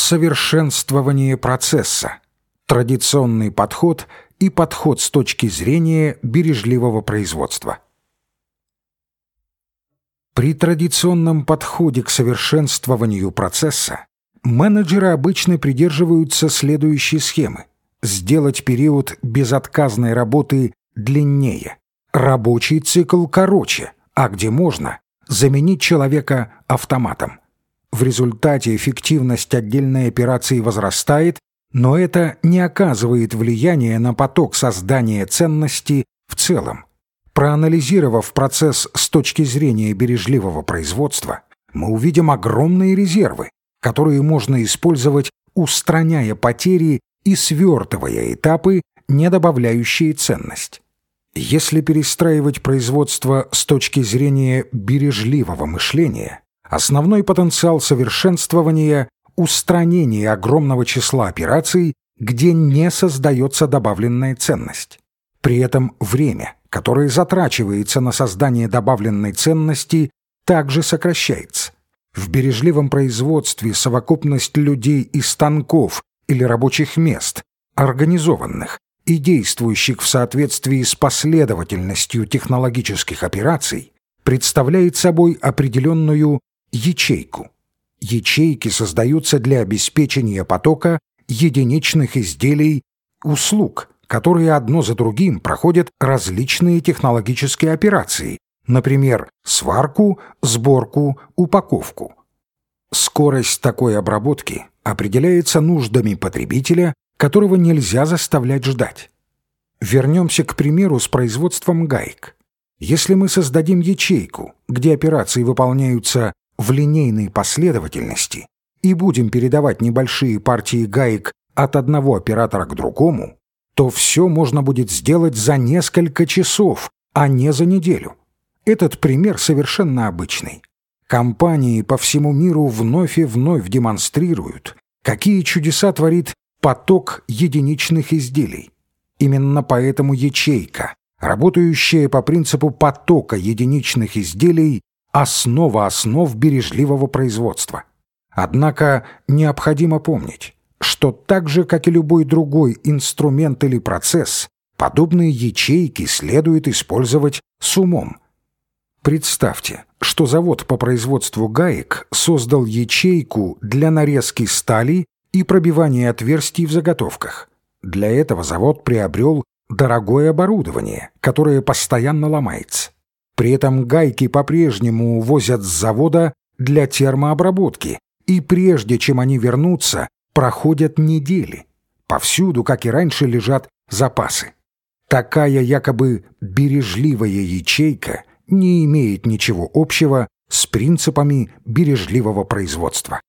совершенствование процесса, традиционный подход и подход с точки зрения бережливого производства. При традиционном подходе к совершенствованию процесса менеджеры обычно придерживаются следующей схемы – сделать период безотказной работы длиннее, рабочий цикл короче, а где можно – заменить человека автоматом. В результате эффективность отдельной операции возрастает, но это не оказывает влияния на поток создания ценности в целом. Проанализировав процесс с точки зрения бережливого производства, мы увидим огромные резервы, которые можно использовать, устраняя потери и свертывая этапы, не добавляющие ценность. Если перестраивать производство с точки зрения бережливого мышления, основной потенциал совершенствования – устранение огромного числа операций, где не создается добавленная ценность. При этом время, которое затрачивается на создание добавленной ценности, также сокращается. В бережливом производстве совокупность людей и станков или рабочих мест, организованных и действующих в соответствии с последовательностью технологических операций, представляет собой определенную ячейку. Ячейки создаются для обеспечения потока единичных изделий услуг, которые одно за другим проходят различные технологические операции, например, сварку, сборку, упаковку. Скорость такой обработки определяется нуждами потребителя, которого нельзя заставлять ждать. Вернемся к примеру с производством гаек. Если мы создадим ячейку, где операции выполняются в линейной последовательности, и будем передавать небольшие партии гаек от одного оператора к другому, то все можно будет сделать за несколько часов, а не за неделю. Этот пример совершенно обычный. Компании по всему миру вновь и вновь демонстрируют, какие чудеса творит поток единичных изделий. Именно поэтому ячейка, работающая по принципу потока единичных изделий, основа основ бережливого производства. Однако необходимо помнить, что так же, как и любой другой инструмент или процесс, подобные ячейки следует использовать с умом. Представьте, что завод по производству гаек создал ячейку для нарезки стали и пробивания отверстий в заготовках. Для этого завод приобрел дорогое оборудование, которое постоянно ломается. При этом гайки по-прежнему увозят с завода для термообработки, и прежде чем они вернутся, проходят недели. Повсюду, как и раньше, лежат запасы. Такая якобы бережливая ячейка не имеет ничего общего с принципами бережливого производства.